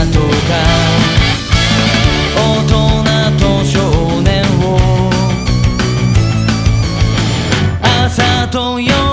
大人と少年を。朝と夜。